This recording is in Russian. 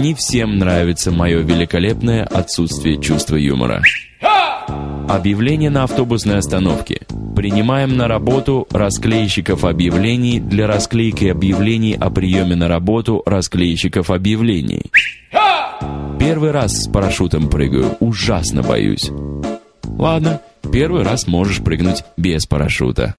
Не всем нравится мое великолепное отсутствие чувства юмора. Объявление на автобусной остановке. Принимаем на работу расклейщиков объявлений для расклейки объявлений о приеме на работу расклейщиков объявлений. Первый раз с парашютом прыгаю, ужасно боюсь. Ладно, первый раз можешь прыгнуть без парашюта.